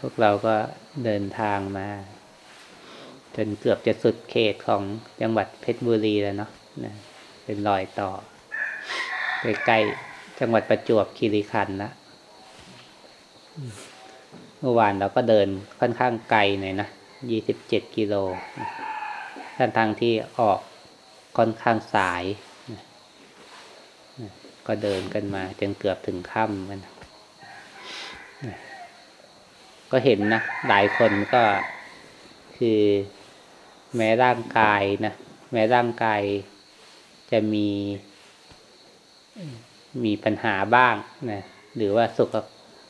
พวกเราก็เดินทางมา จนเกือบจะสุดเขตของจังหวัดเพชรบุรีแล้วเนาะนะเป็นรอยต่อไปใกล้จังหวัดประจวบคีรีขันธ์นะเมื่อวานเราก็เดินค่อนข้างไกลหน่อยนะยี่สิบเจ็ดกิโลท่านทางที่ออกค่อนข้างสาย ก็เดินกันมาจนเกือบถึงค่ำมัน ก็เห็นนะหลายคนก็คือแม้ร่างกายนะแม้ร่างกายจะมีมีปัญหาบ้างนะหรือว่าสุข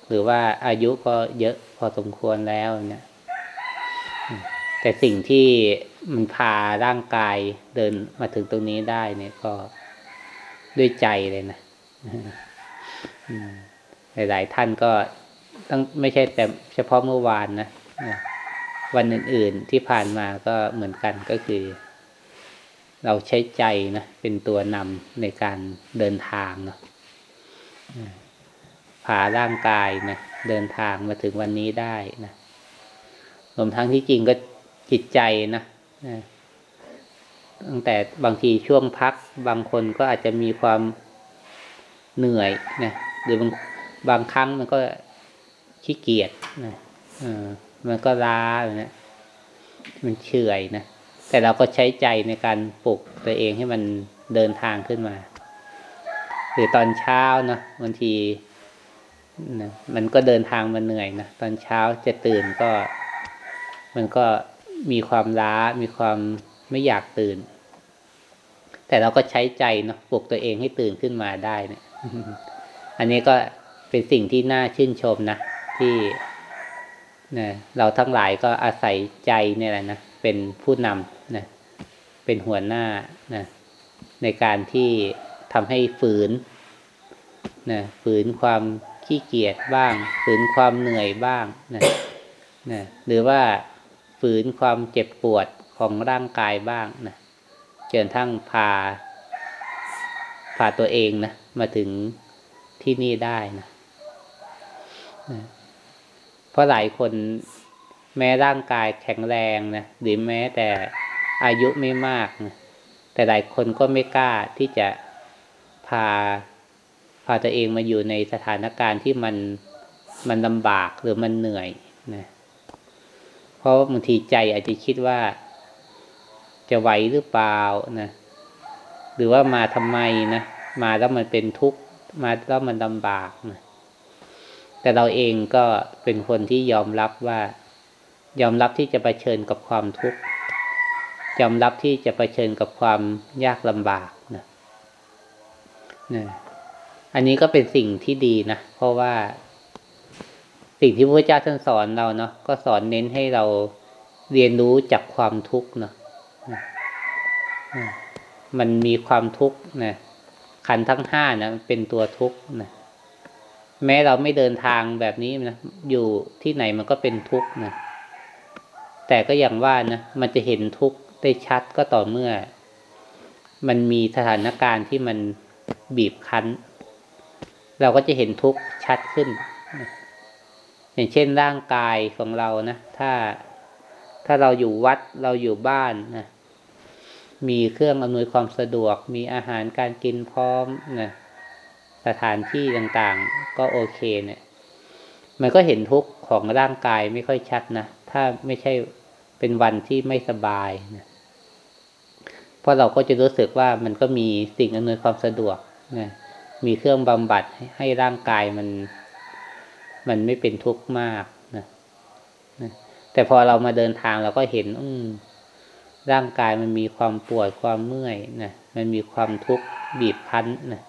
หรือว่าอายุก็เยอะพอสมควรแล้วเนี่ยแต่สิ่งที่มันพาร่างกายเดินมาถึงตรงนี้ได้เนี่ยก็ด้วยใจเลยนะหลายๆท่านก็ ต้องไม่ใช่แต่เฉพาะเมื่อวานนะวันอื่น ๆที่ผ่านมาก็เหมือนกันก็คือ เราใช้ใจนะเป็นตัวนำในการเดินทางเนาะพาร่างกายนะเดินทางมาถึงวันนี้ได้นะรวมทั้งที่จริงก็จิตใจนะตั้งแต่บางทีช่วงพักบางคนก็อาจจะมีความเหนื่อยนะหรือบางบางครั้งมันก็ ขี้เกียจนะมันก็ล้าเนะมันเฉื่อยนะแต่เราก็ใช้ใจในการปลุกตัวเองให้มันเดินทางขึ้นมา หรือตอนเช้านะบางทีนะมันก็เดินทางมาเหนื่อยนะตอนเช้าจะตื่นก็ มันก็มีความล้ามีความไม่อยากตื่น แต่เราก็ใช้ใจเนาะปลุกตัวเองให้ตื่นขึ้นมาได้เนะี่ย อันนี้ก็เป็นสิ่งที่น่าชื่นชมนะ ที่นะเราทั้งหลายก็อาศัยใจเนี่ยแหละนะเป็นผู้นำนะเป็นหัวหน้านะในการที่ทำให้ฝืนนะฝืนความขี้เกียจบ้าง ฝืนความเหนื่อยบ้างนะนะหรือว่าฝืนความเจ็บปวดของร่างกายบ้างนะจนทั้งพาพาตัวเองนะมาถึงที่นี่ได้นะ เพราะหลายคนแม้ร่างกายแข็งแรงนะหรือแม้แต่อายุไม่มากนะแต่หลายคนก็ไม่กล้าที่จะพาพาตัวเองมาอยู่ในสถานการณ์ที่มันมันลำบากหรือมันเหนื่อยนะเพราะบางทีใจอาจจะคิดว่า จะไหวหรือเปล่านะหรือว่ามาทำไมนะมาแล้วมันเป็นทุกข์มาแล้วมันลำบากนะ แต่เราเองก็เป็นคนที่ยอมรับว่า ยอมรับที่จะะเผชิญกับความทุกข์ยอมรับที่จะะเผชิญกับความยากลำบากนะนะอันนี้ก็เป็นสิ่งที่ดีนะ เพราะว่า สิ่งที่พระเจ้าท่านสอนเราเนาะก็สอนเน้นให้เราเรียนรู้จากความทุกข์เนาะมันมีความทุกข์นะขันทั้งห้านะเป็นตัวทุกข์นะ แม้เราไม่เดินทางแบบนี้นะอยู่ที่ไหนมันก็เป็นทุกข์นะแต่ก็อย่างว่านะมันจะเห็นทุกข์ได้ชัดก็ต่อเมื่อ มันมีสถานการณ์ที่มันบีบคั้น เราก็จะเห็นทุกข์ชัดขึ้นอย่างเช่นร่างกายของเรานะถ้าถ้าเราอยู่วัดเราอยู่บ้านนะมีเครื่องอำนวยความสะดวก มีอาหารการกินพร้อมนะ สถานที่ต่างๆ ก็โอเคเนี่ย มันก็เห็นทุกข์ของร่างกายไม่ค่อยชัดนะถ้าไม่ใช่เป็นวันที่ไม่สบายนะเพราะเราก็จะรู้สึกว่ามันก็มีสิ่งอำนวยความสะดวกนะมีเครื่องบำบัดให้ร่างกายมัน มันไม่เป็นทุกข์มากนะนะแต่พอเรามาเดินทางเราก็เห็น อืร่างกายมันมีความปวดความเมื่อยนะมันมีความทุกข์บีบคั้นนะ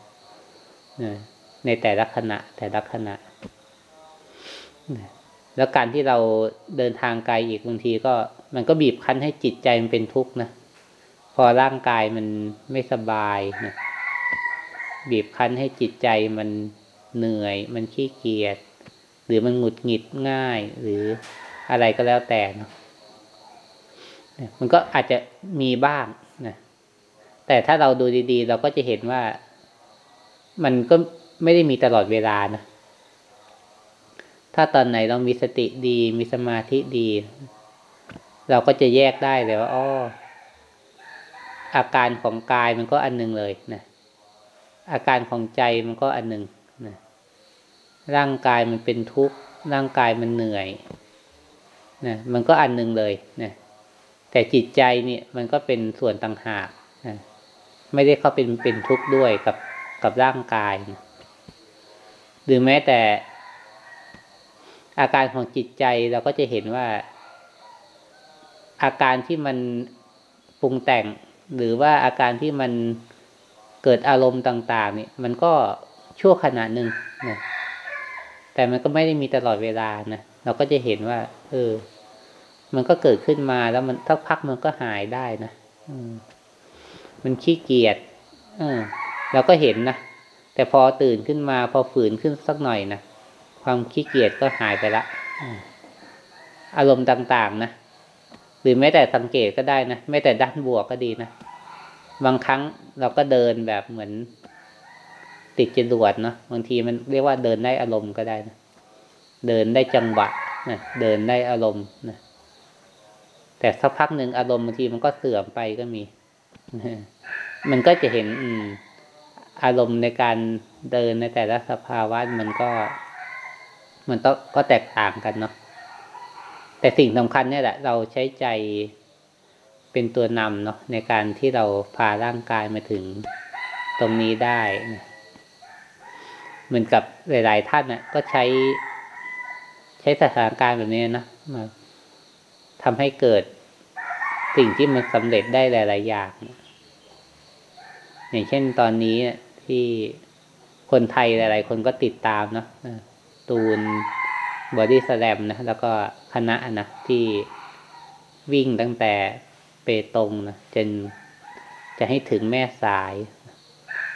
ในแต่ละขณะ แต่ละขณะ แล้วการที่เราเดินทางไกลอีกบางทีก็มันก็บีบคั้นให้จิตใจมันเป็นทุกข์นะ พอร่างกายมันไม่สบายนะบีบคั้นให้จิตใจมันเหนื่อย มันขี้เกียจหรือมันหงุดหงิดง่าย หรืออะไรก็แล้วแต่เนาะมันก็อาจจะมีบ้างนะแต่ถ้าเราดูดี ๆ เราก็จะเห็นว่า มันก็ไม่ได้มีตลอดเวลานะ ถ้าตอนไหนเรามีสติดี มีสมาธิดี เราก็จะแยกได้เลยว่าอ๋ออาการของกายมันก็อันหนึ่งเลยนะอาการของใจมันก็อันหนึ่งนะร่างกายมันเป็นทุกข์ร่างกายมันเหนื่อยนะมันก็อันหนึ่งเลยนะแต่จิตใจเนี่ยมันก็เป็นส่วนต่างหากนะไม่ได้เข้าเป็นเป็นทุกข์ด้วยกับ กับร่างกาย หรือแม้แต่อาการของจิตใจเราก็จะเห็นว่า อาการที่มันปรุงแต่ง หรือว่าอาการที่มันเกิดอารมณ์ต่างๆเนี่ยมันก็ชั่วขณะหนึ่งนะแต่มันก็ไม่ได้มีตลอดเวลานะเราก็จะเห็นว่า เออ มันก็เกิดขึ้นมาแล้วมันทักพักมันก็หายได้นะอืมมันขี้เกียจเออ เราก็เห็นนะแต่พอตื่นขึ้นมาพอฝืนขึ้นสักหน่อยนะความขี้เกียจก็หายไปละอารมณ์ต่างๆนะหรือแม้แต่สังเกตก็ได้นะแม้แต่ด้านบวกก็ดีนะบางครั้งเราก็เดินแบบเหมือน ติดจรวดเนาะบางทีมันเรียกว่าเดินได้อารมณ์ก็ได้นะเดินได้จังหวะนะเดินได้อารมณ์นะแต่สักพักหนึ่งอารมณ์บางทีมันก็เสื่อมไปก็มี มันก็จะเห็น อืม อารมณ์ในการเดินในแต่ละสภาวะมันก็ มันต้องก็แตกต่างกันเนาะแต่สิ่งสำคัญเนี่ยแหละ เราใช้ใจเป็นตัวนำเนาะในการที่เราพาร่างกายมาถึงตรงนี้ได้นะเหมือนกับหลายๆท่านนะก็ใช้ใช้สถานการณ์แบบนี้นะมาทำให้เกิดสิ่งที่มันสำเร็จได้หลาย ๆ อย่าง อย่างเช่นตอนนี้ ที่คนไทยหลาย ๆ คนก็ติดตามเนาะตูนบอดี้สแลมนะ แล้วก็คณะนะที่วิ่งตั้งแต่เปตงนะจนจะให้ถึงแม่สาย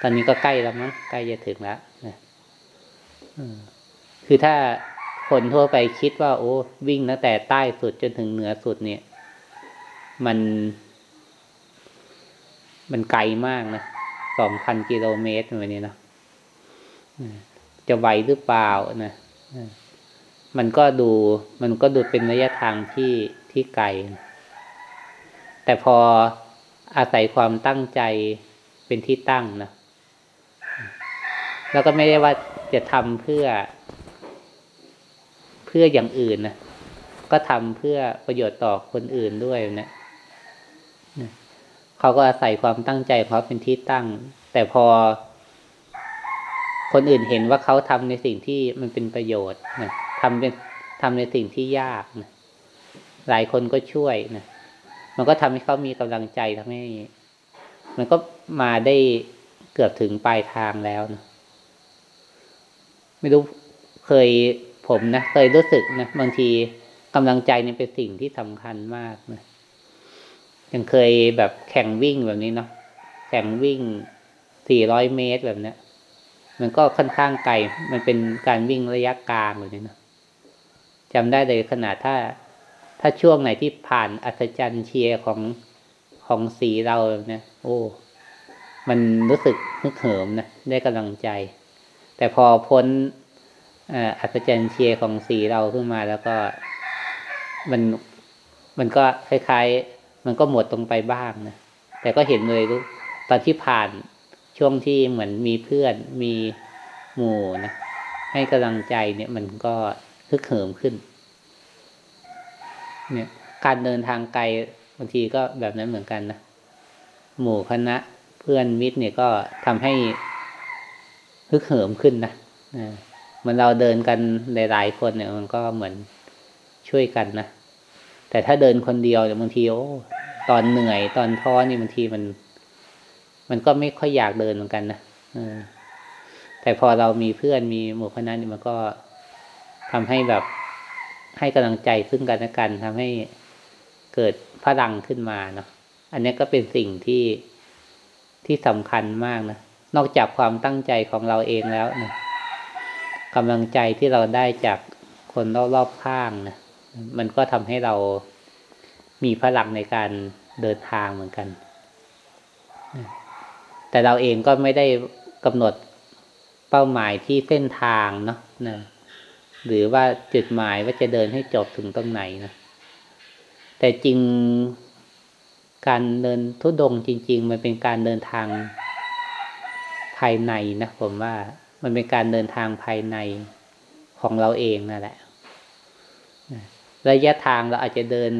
ตอนนี้ก็ใกล้แล้วมั้งใกล้จะถึงแล้วนะคือถ้าคนทั่วไปคิดว่า โอ้วิ่งตั้งแต่ใต้สุดจนถึงเหนือสุดเนี่ย มัน มันไกลมากนะ องพันกิโลเมตรแบบนี้นะจะไหวหรือเปล่านะมันก็ดู มันก็ดูเป็นระยะทางที่ที่ไกล แต่พออาศัยความตั้งใจเป็นที่ตั้งนะแล้วก็ไม่ได้ว่าจะทำเพื่อ เพื่ออย่างอื่นนะก็ทำเพื่อประโยชน์ต่อคนอื่นด้วยนะ เขาก็อาศัยความตั้งใจเขาเป็นที่ตั้ง แต่พอ คนอื่นเห็นว่าเขาทำในสิ่งที่มันเป็นประโยชน์นะทำเป็นทำในสิ่งที่ยากนะหลายคนก็ช่วยนะมันก็ทำให้เขามีกำลังใจทำให้ มันก็มาได้เกือบถึงปลายทางแล้วนะไม่รู้เคยผมนะเคยรู้สึกนะบางทีกำลังใจนี่เป็นสิ่งที่สำคัญมากนะ ยังเคยแบบแข่งวิ่งแบบนี้เนาะแข่งวิ่งสี่ร้อยเมตรแบบเนี้ย มันก็ค่อนข้างไกล มันเป็นการวิ่งระยะกลางแบบนี้เนาะจำได้เลยขนาดถ้า ถ้าช่วงไหนที่ผ่านอัศจรรย์เชียร์ของของสีเราเนี่ยโอ้ มันรู้สึกนึกเหิมนะได้กำลังใจ แต่พอพ้นอัศจรรย์เชียร์ของสีเราขึ้นมาแล้วก็ มันมันก็คล้ายๆ มันก็หมดตรงไปบ้างนะแต่ก็เห็นเลยรู้ตอนที่ผ่านช่วงที่เหมือนมีเพื่อนมีหมู่นะให้กำลังใจเนี่ยมันก็ฮึกเหิมขึ้น เนี่ย การเดินทางไกลบางทีก็แบบนั้นเหมือนกันนะหมู่คณะเพื่อนมิตรเนี่ยก็ทำให้ฮึกเหิมขึ้นนะเหมือนเราเดินกันหลายๆคนเนี่ย มันก็เหมือนช่วยกันนะ แต่ถ้าเดินคนเดียวเนี่ยบางทีโอ้ตอนเหนื่อยตอนท้อนี่บางทีมัน มันก็ไม่ค่อยอยากเดินเหมือนกันนะแต่พอเรามีเพื่อนมีหมู่คณะนี่มันก็ทำให้แบบให้กำลังใจซึ่งกันและกันทำให้เกิดพลังขึ้นมาเนาะอันนี้ก็เป็นสิ่งที่ที่สำคัญมากนะนอกจากความตั้งใจของเราเองแล้วนะกำลังใจที่เราได้จากคนรอบๆข้างนะ มันก็ทำให้เรามีพลังในการเดินทางเหมือนกัน แต่เราเองก็ไม่ได้กำหนดเป้าหมายที่เส้นทางเนาะนะหรือว่าจุดหมายว่าจะเดินให้จบถึงตรงไหนนะแต่จริงการเดินทุดงจริง ๆ มันเป็นการเดินทางภายในนะผมว่ามันเป็นการเดินทางภายในของเราเองนั่นแหละ ระยะทางเราอาจจะเดิน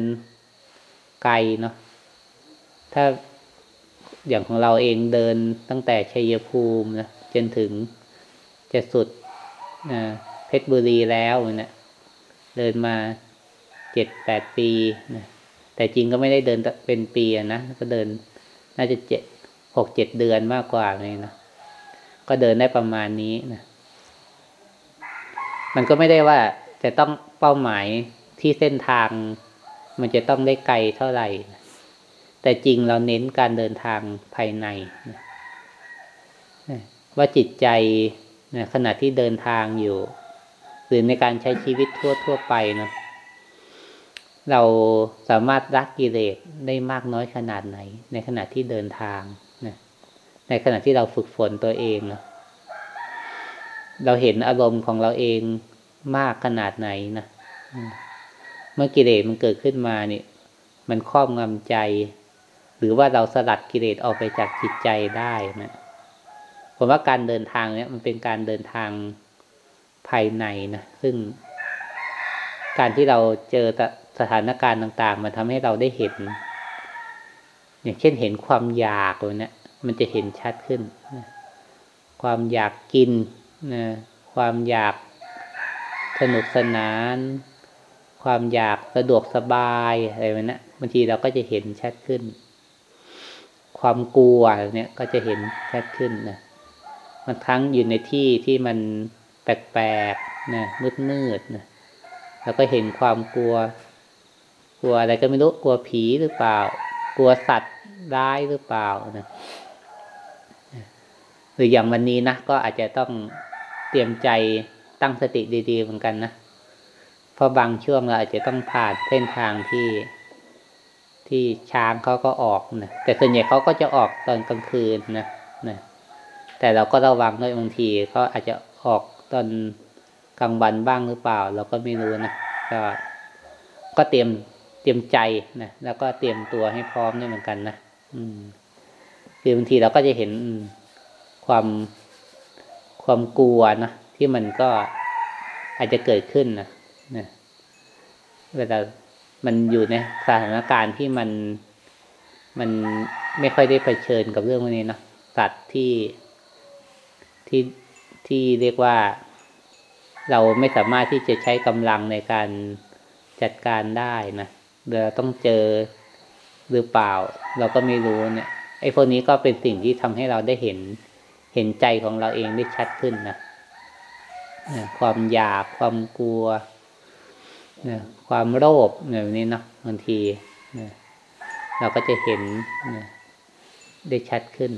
ไกลเนาะถ้าอย่างของเราเองเดินตั้งแต่ชัยภูมินะจนถึงจะสุดเพชรบุรีแล้วเนะเดินมาเจ็ดแปดปีนะแต่จริงก็ไม่ได้เดินเป็นปีนะก็เดินน่าจะเจ็ดหกเจ็ดเดือนมากกว่าเลยนะก็เดินได้ประมาณนี้นะมันก็ไม่ได้ว่าจะต้องเป้าหมาย ที่เส้นทาง มันจะต้องได้ไกลเท่าไหร่ แต่จริงเราเน้นการเดินทางภายใน ว่าจิตใจนขณะที่เดินทางอยู่ หรือในการใช้ชีวิตทั่วทั่วไปนะเราสามารถรักกิเลสได้มากน้อยขนาดไหน ในขณะที่เดินทางนะในขณะที่เราฝึกฝนตัวเองนะเราเห็นอารมณ์ของเราเองมากขนาดไหนนะ เมื่อกิเลสมันเกิดขึ้นมาเนี่ยมันครอบงำใจ หรือว่าเราสลัดกิเลสออกไปจากจิตใจได้นะผมว่าการเดินทางเนี่ยมันเป็นการเดินทางภายในนะซึ่ง การที่เราเจอสถานการณ์ต่าง ๆ มันทำให้เราได้เห็น อย่างเช่นเห็นความอยากเลยเนะี่ยมันจะเห็นชัดขึ้นนะความอยากกินนะความอยากสนุกสนาน ความอยากสะดวกสบายอะไรแบบนี้บางทีเราก็จะเห็นชัดขึ้น ความกลัวเนี่ยก็จะเห็นชัดขึ้นนะมันทั้งอยู่ในที่ที่มันแปลกๆนะมืดๆนะแล้วก็เห็นความกลัว กลัวอะไรก็ไม่รู้กลัวผีหรือเปล่า กลัวสัตว์ร้ายหรือเปล่านะหรืออย่างวันนี้นะก็อาจจะต้องเตรียมใจตั้งสติดี ๆ เหมือนกันนะ ราะบางช่วงเราอาจจะต้องผ่านเส้นทางที่ที่ช้างเขาก็ออกนะแต่ส่วนใหญ่เขาก็จะออกตอนกลางคืนนะนะแต่เราก็ระวังด้วยบางทีเขาอาจจะออกตอนกลางวันบ้างหรือเปล่า เราก็ไม่รู้นะก็ก็เตรียมเตรียมใจนะแล้วก็เตรียมตัวให้พร้อมด้วยเหมือนกันนะอืมคือบางทีเราก็จะเห็นความความกลัวนะที่มันก็อาจจะเกิดขึ้นนะ เวลามันอยู่ในสถานการณ์ที่มันมันไม่ค่อยได้เผชิญกับเรื่องพวกนี้เนาะสัตว์ที่ที่ที่เรียกว่าเราไม่สามารถที่จะใช้กำลังในการจัดการได้นะเราต้องเจอหรือเปล่า เราก็ไม่รู้เนี่ยไอ้พวกนี้ก็เป็นสิ่งที่ทำให้เราได้เห็นเห็นใจของเราเองได้ชัดขึ้นนะความอยากความกลัว นะความโลภแบบนี้นะบางทีนะเราก็จะเห็นนะได้ชัดขึ้น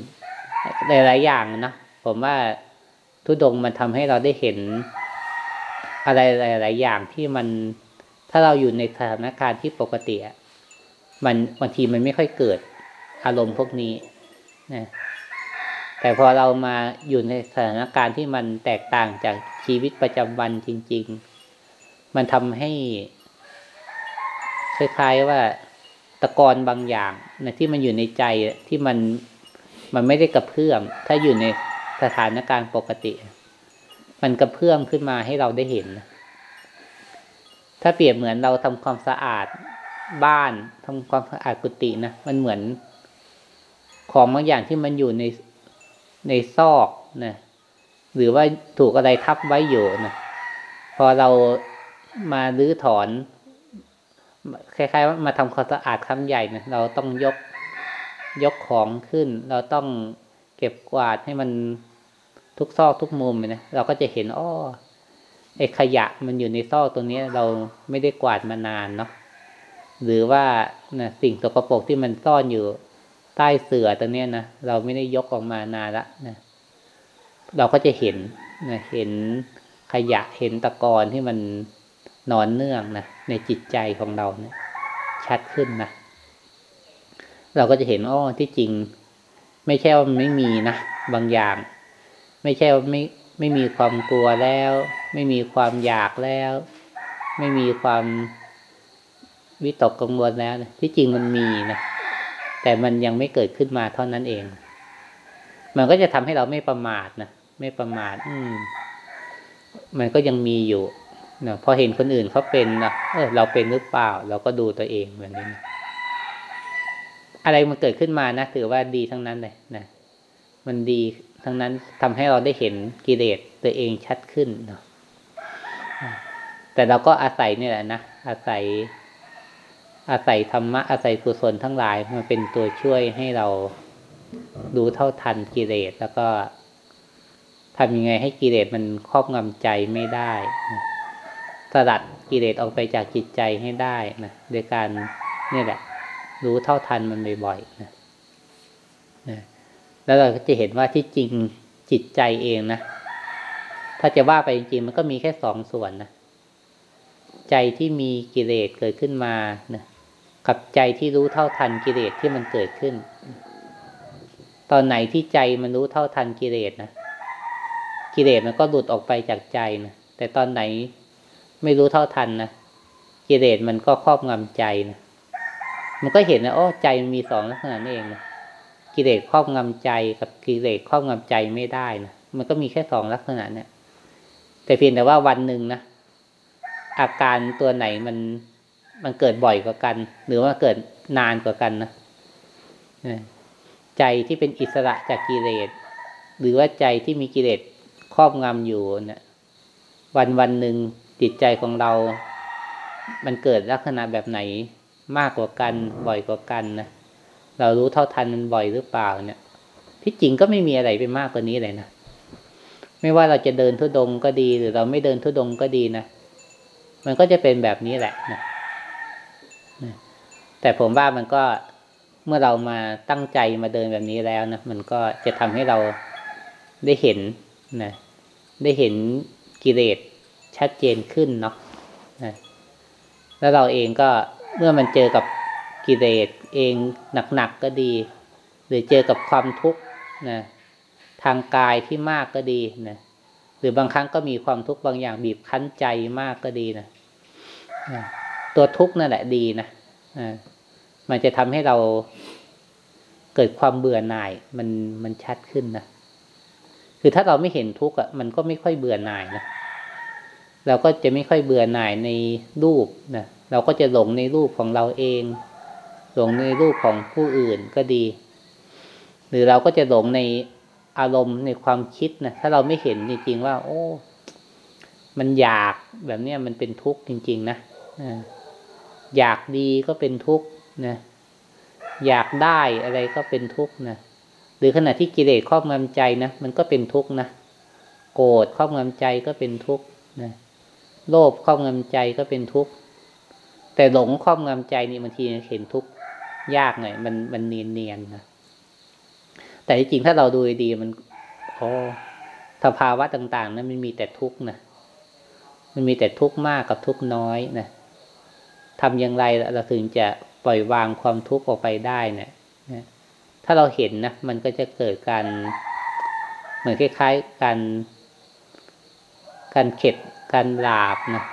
หลายๆอย่างนะผมว่าทุดงมันทำให้เราได้เห็นอะไรหลายๆอย่างที่มันถ้าเราอยู่ในสถานการณ์ที่ปกติมันบางทีมันไม่ค่อยเกิดอารมณ์พวกนี้นะแต่พอเรามาอยู่ในสถานการณ์ที่มันแตกต่างจากชีวิตประจำวันจริง ๆ มันทำให้คล้ายๆว่าตะกอนบางอย่างนะที่มันอยู่ในใจที่มันมันไม่ได้กระเพื่อม ถ้าอยู่ในสถานการณ์ปกติ มันกระเพื่อมขึ้นมาให้เราได้เห็น ถ้าเปรียบเหมือนเราทำความสะอาดบ้านทำความสะอาดกุฏินะมันเหมือน ของบางอย่างที่มันอยู่ในในซอกนะหรือว่าถูกอะไรทับไว้อยู่นะพอเรา มาลื้อถอน คล้ายๆว่ามาทำความสะอาดค้ำใหญ่นะเราต้องยกยกของขึ้น เราต้องเก็บกวาดให้มันทุกซอกทุกมุมนะเราก็จะเห็นอ้อไอ้ขยะมันอยู่ในซอกตรงนี้เราไม่ได้กวาดมานานเนาะหรือว่านะสิ่งสกปรกที่มันซ่อนอยู่ใต้เสือตัวนี้นะเราไม่ได้ยกออกมานานละนะเราก็จะเห็นนะเห็นขยะเห็นตะกอนที่มัน นอนเนื่องนะในจิตใจของเราเนะี่ย ชัดขึ้นนะเราก็จะเห็นอ้อที่จริง ไม่ใช่ว่ามันไม่มีนะบางอย่าง ไม่ใช่ว่าไม่ไม่มีความกลัวแล้ว ไม่มีความอยากแล้ว ไม่มีความวิตกกังวลแล้วนะที่จริงมันมีนะแต่มันยังไม่เกิดขึ้นมาเท่านั้นเอง มันก็จะทำให้เราไม่ประมาทนะไม่ประมาท อืม มันก็ยังมีอยู่ นะพอเห็นคนอื่นเขาเป็นนะเออเราเป็นหรือเปล่า เราก็ดูตัวเองแบบนี้นะอะไรมันเกิดขึ้นมานะถือว่าดีทั้งนั้นเลยนะมันดีทั้งนั้นทำให้เราได้เห็นกิเลสตัวเองชัดขึ้นเนาะแต่เราก็อาศัยนี่แหละนะอาศัย อาศัยธรรมะอาศัยกุศลทั้งหลายมันเป็นตัวช่วยให้เราดูเท่าทันกิเลสแล้วก็ทำยังไงให้กิเลสมันครอบงำใจไม่ได้นะ สลัดกิเลสออกไปจากจิตใจให้ได้นะโดยการนี่แหละ รู้เท่าทันมันบ่อยๆนะนะแล้วเราก็จะเห็นว่าที่จริงจิตใจเองนะถ้าจะว่าไปจริงๆมันก็มีแค่สองส่วนนะใจที่มีกิเลสเกิดขึ้นมานะกับใจที่รู้เท่าทันกิเลสที่มันเกิดขึ้น ตอนไหนที่ใจมันรู้เท่าทันกิเลสนะกิเลสมันก็หลุดออกไปจากใจนะแต่ตอนไหน ไม่รู้เท่าทันนะกิเลสมันก็ครอบงำใจนะมันก็เห็นนะโอ้ใจมันมีสองลักษณะนี่เองนะกิเลสครอบงำใจกับกิเลสครอบงำใจไม่ได้นะมันก็มีแค่สองลักษณะเนี่ย แต่เพียงแต่ว่าวันหนึ่งนะอาการตัวไหนมันมันเกิดบ่อยกว่ากัน หรือว่าเกิดนานกว่ากันนะใจที่เป็นอิสระจากกิเลสหรือว่าใจที่มีกิเลสครอบงำอยู่เนะี่ยวันวันหนึ่ง จิตใจของเรา มันเกิดลักษณะแบบไหนมากกว่ากันบ่อยกว่ากันนะเรารู้เท่าทันมันบ่อยหรือเปล่าเนี่ย ที่จริงก็ไม่มีอะไรไปมากกว่านี้เลยนะไม่ว่าเราจะเดินทุดงก็ดี หรือเราไม่เดินทุดงก็ดีนะมันก็จะเป็นแบบนี้แหละนะแต่ผมว่ามันก็เมื่อเรามาตั้งใจมาเดินแบบนี้แล้วนะมันก็จะทำให้เราได้เห็นนะได้เห็นกิเลส ชัดเจนขึ้นเนาะนะแล้วเราเองก็เมื่อมันเจอกับกิเลสเองหนักๆกก็ดี หรือเจอกับความทุกข์นะทางกายที่มากก็ดีนะหรือบางครั้งก็มีความทุกข์บางอย่างบีบคั้นใจมากก็ดีนะตัวทุกข์นั่นแหละดีนะมันจะทำให้เราเกิดความเบื่อหน่ายมันมันชัดขึ้นนะคือถ้าเราไม่เห็นทุกข์อะมันก็ไม่ค่อยเบื่อหน่ายนะ เราก็จะไม่ค่อยเบื่อหน่ายในรูปนะเราก็จะหลงในรูปของเราเอง หลงในรูปของผู้อื่นก็ดี หรือเราก็จะหลงในอารมณ์ในความคิดนะถ้าเราไม่เห็นจริงๆว่า โอ้ มันอยากแบบเนี้ยมันเป็นทุกข์จริง ๆ นะอยากดีก็เป็นทุกข์นะอยากได้อะไรก็เป็นทุกข์นะหรือขณะที่กิเลสครอบงำใจนะมันก็เป็นทุกข์นะโกรธครอบงำใจก็เป็นทุกข์นะ โลภครอบงำใจก็เป็นทุกข์ แต่หลงครอบงำใจนี่บางทีเห็นทุกข์ยากหน่อย มันมันเนียนเนียนนะแต่จริงถ้าเราดูดีมันโอ้สภาวะต่าง ๆ นั้นมันมีแต่ทุกข์นะมันมีแต่ทุกข์มากกับทุกข์น้อยนะทำอย่างไรเราถึงจะปล่อยวางความทุกข์ออกไปได้เนี่ยถ้าเราเห็นนะมันก็จะเกิดการเหมือนคล้าย ๆการการเข็ด การหลาบนะ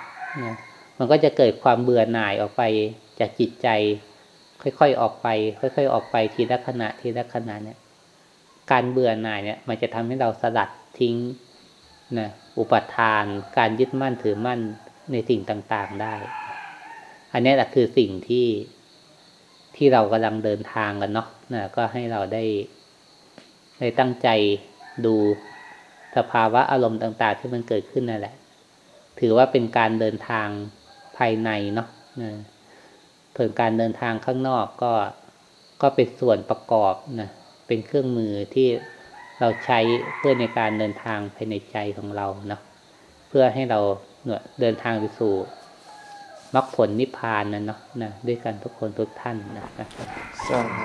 นะมันก็จะเกิดความเบื่อหน่ายออกไปจากจิตใจ ค่อยๆออกไป ค่อย ๆ ออกไปทีละขณะทีละขณะเนี่ย การเบื่อหน่ายเนี่ย มันจะทำให้เราสลัดทิ้งนะอุปทาน การยึดมั่นถือมั่นในสิ่งต่างๆได้ อันนี้แหละคือสิ่งที่ที่เรากำลังเดินทางกันเนาะนะก็ให้เราได้ได้ตั้งใจดูสภาวะอารมณ์ต่าง ๆ ที่มันเกิดขึ้นนั่นแหละ ถือว่าเป็นการเดินทางภายในเนาะนะส่วนการเดินทางข้างนอกก็ก็เป็นส่วนประกอบนะเป็นเครื่องมือที่เราใช้เพื่อในการเดินทางภายในใจของเราเนาะเพื่อให้เราเนี่ยเดินทางไปสู่มรรคผลนิพพานนั่นเนาะนะด้วยกันทุกคนทุกท่านนะครับสาธุ